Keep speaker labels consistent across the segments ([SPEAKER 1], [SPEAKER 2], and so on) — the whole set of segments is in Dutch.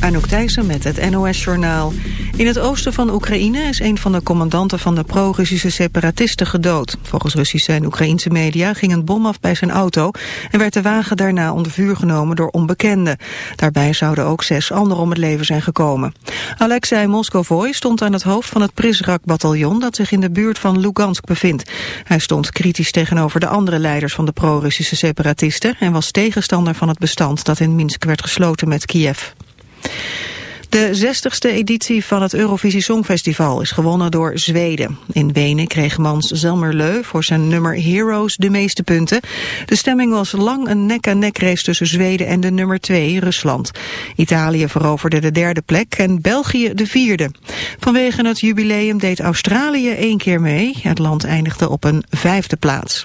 [SPEAKER 1] Anouk Thijssen met het NOS-journaal. In het oosten van Oekraïne is een van de commandanten van de pro-Russische separatisten gedood. Volgens Russische en Oekraïnse media ging een bom af bij zijn auto... en werd de wagen daarna onder vuur genomen door onbekenden. Daarbij zouden ook zes anderen om het leven zijn gekomen. Alexei Moskovoi stond aan het hoofd van het Prizrak-bataljon... dat zich in de buurt van Lugansk bevindt. Hij stond kritisch tegenover de andere leiders van de pro-Russische separatisten... en was tegenstander van het bestand dat in Minsk werd gesloten met Kiev. De 60ste editie van het Eurovisie Songfestival is gewonnen door Zweden. In Wenen kreeg Mans Zelmerleu voor zijn nummer Heroes de meeste punten. De stemming was lang een nek-aan-nek race tussen Zweden en de nummer 2, Rusland. Italië veroverde de derde plek en België de vierde. Vanwege het jubileum deed Australië één keer mee. Het land eindigde op een vijfde plaats.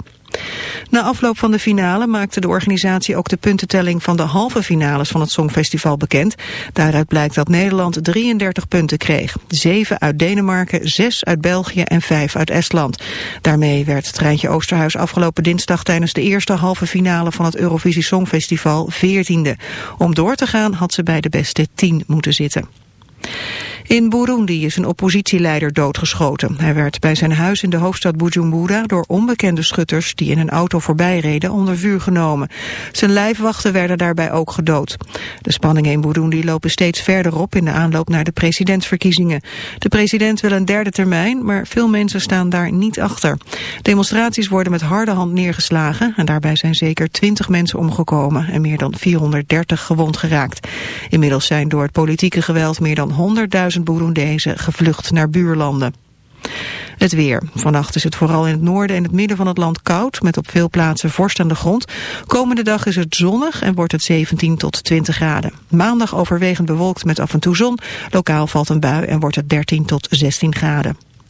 [SPEAKER 1] Na afloop van de finale maakte de organisatie ook de puntentelling van de halve finales van het Songfestival bekend. Daaruit blijkt dat Nederland 33 punten kreeg. 7 uit Denemarken, 6 uit België en 5 uit Estland. Daarmee werd Treintje Oosterhuis afgelopen dinsdag tijdens de eerste halve finale van het Eurovisie Songfestival 14e. Om door te gaan had ze bij de beste 10 moeten zitten. In Burundi is een oppositieleider doodgeschoten. Hij werd bij zijn huis in de hoofdstad Bujumbura door onbekende schutters die in een auto voorbij reden onder vuur genomen. Zijn lijfwachten werden daarbij ook gedood. De spanningen in Burundi lopen steeds verder op in de aanloop naar de presidentsverkiezingen. De president wil een derde termijn, maar veel mensen staan daar niet achter. Demonstraties worden met harde hand neergeslagen en daarbij zijn zeker 20 mensen omgekomen en meer dan 430 gewond geraakt. Inmiddels zijn door het politieke geweld meer dan 100.000 100.000 Burundezen gevlucht naar buurlanden. Het weer. Vannacht is het vooral in het noorden en het midden van het land koud, met op veel plaatsen vorst aan de grond. Komende dag is het zonnig en wordt het 17 tot 20 graden. Maandag overwegend bewolkt met af en toe zon. Lokaal valt een bui en wordt het 13 tot 16 graden.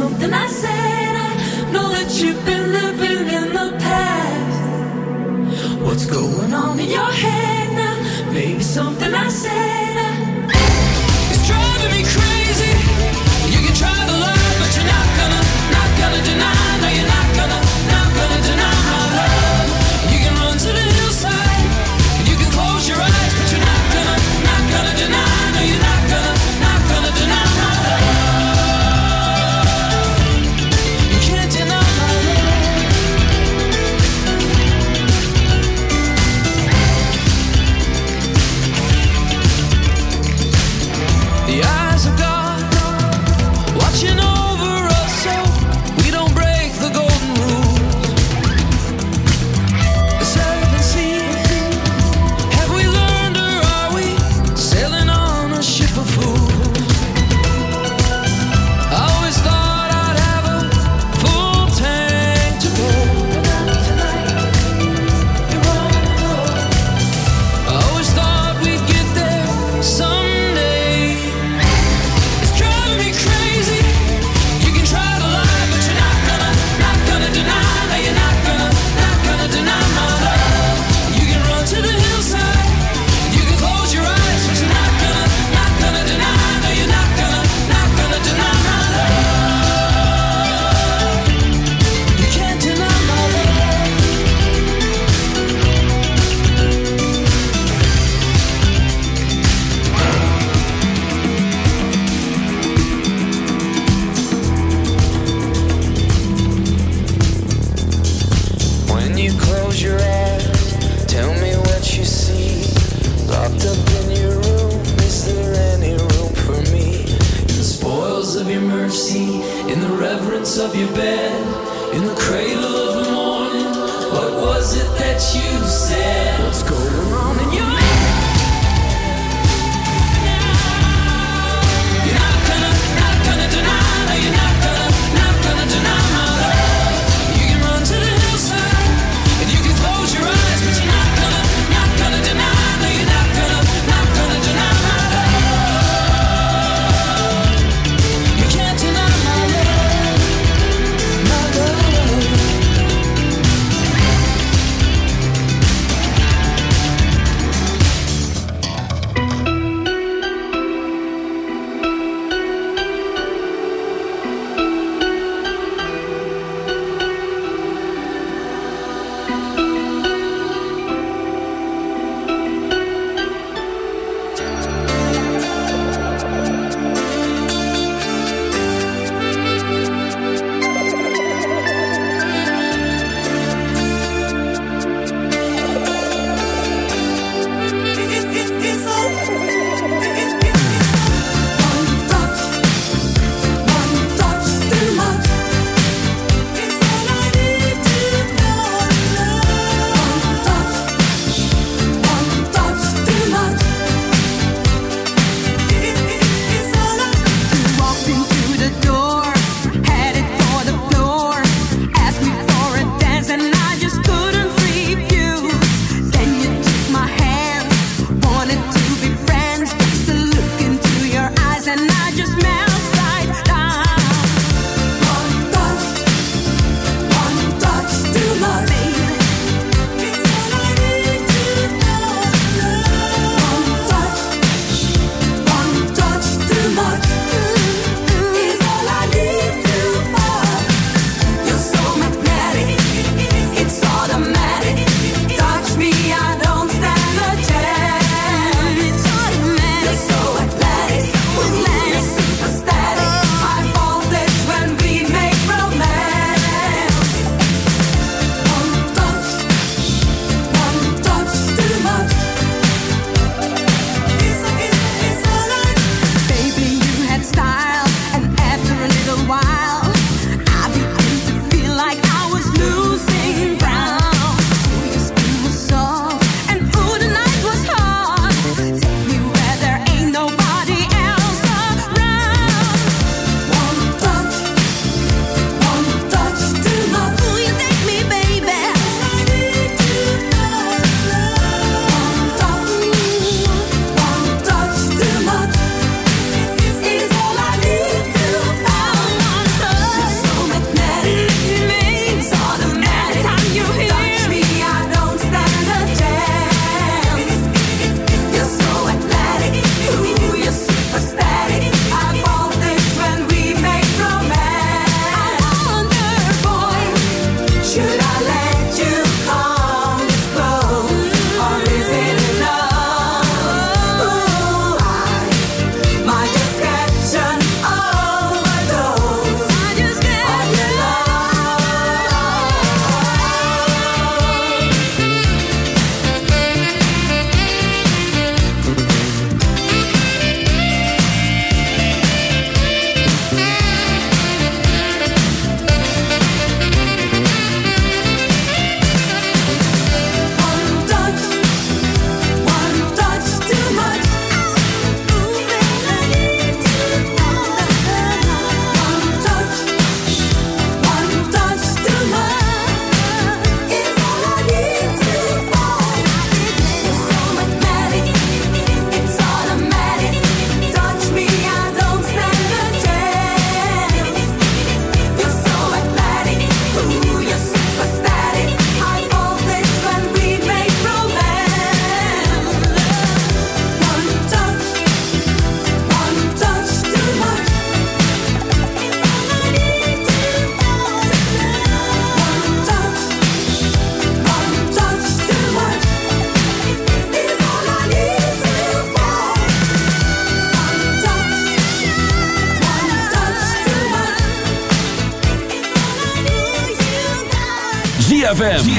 [SPEAKER 2] something I said. I know that you've been living in the past. What's going on in your head now? Maybe something I said. I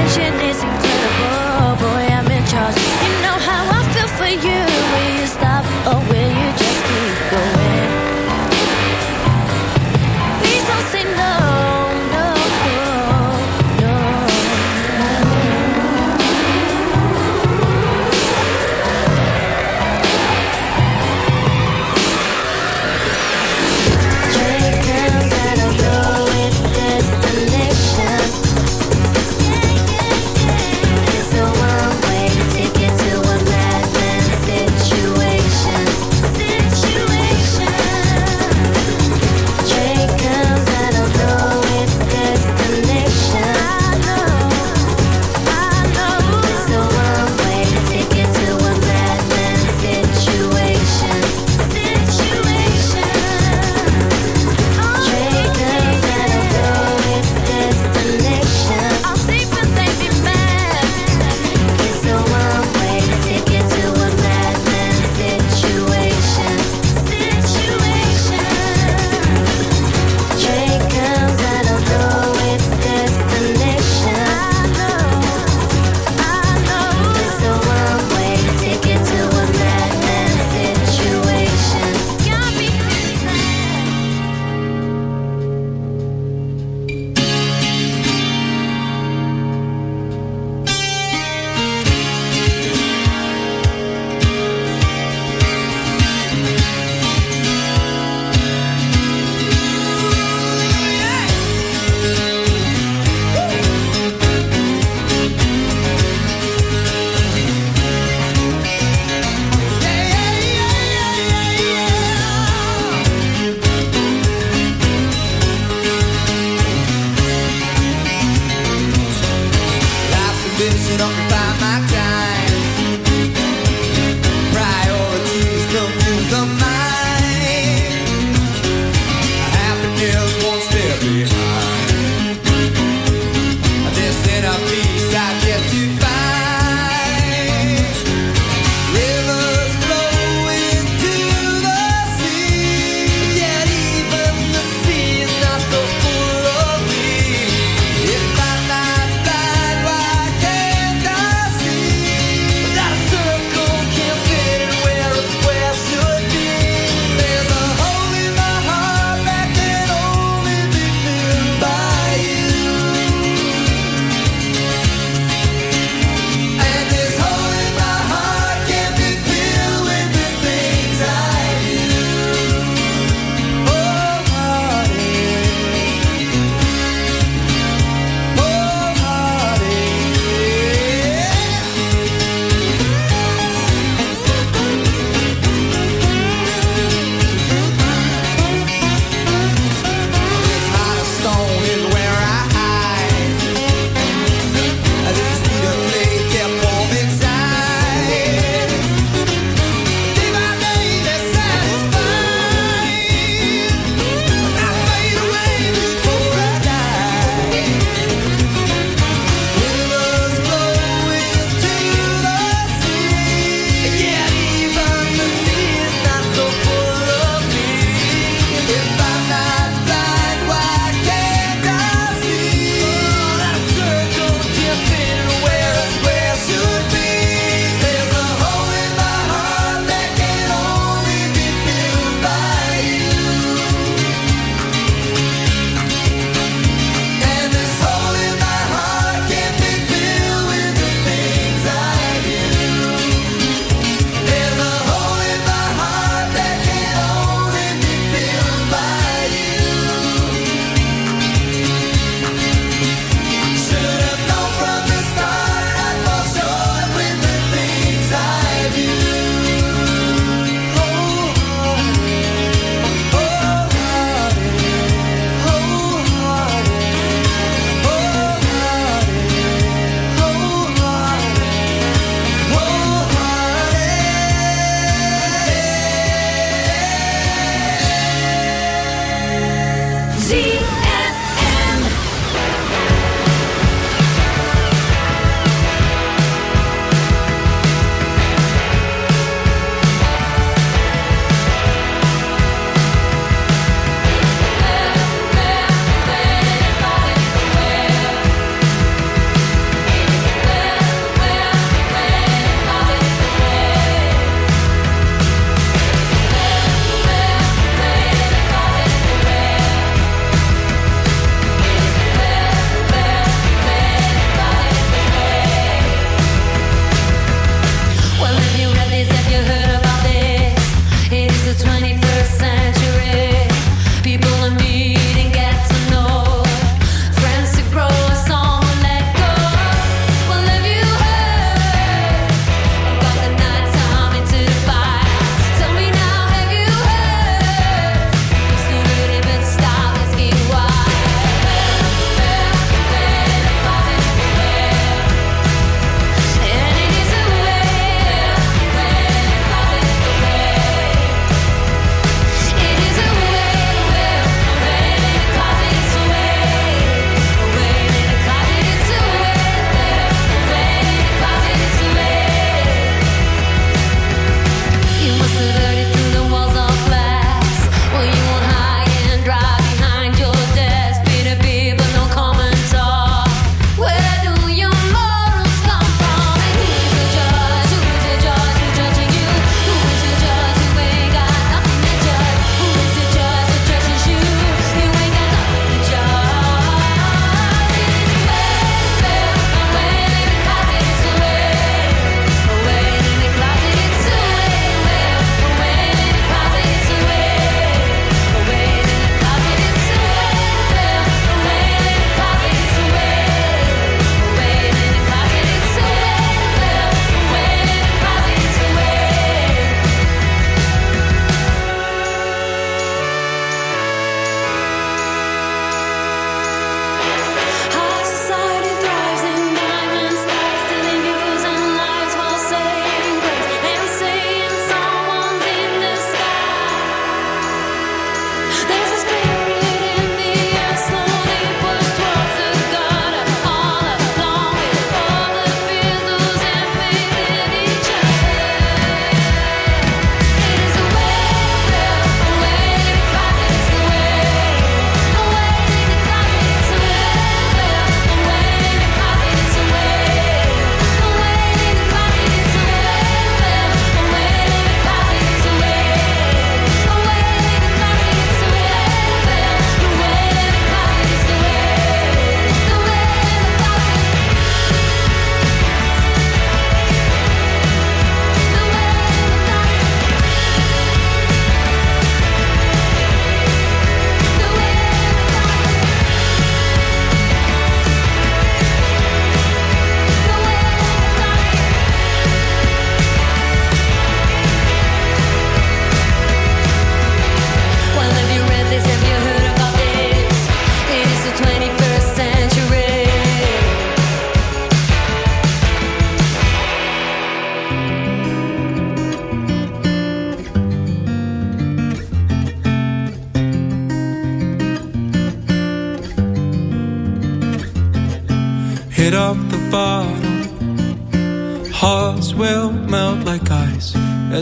[SPEAKER 2] Attention is incredible, boy.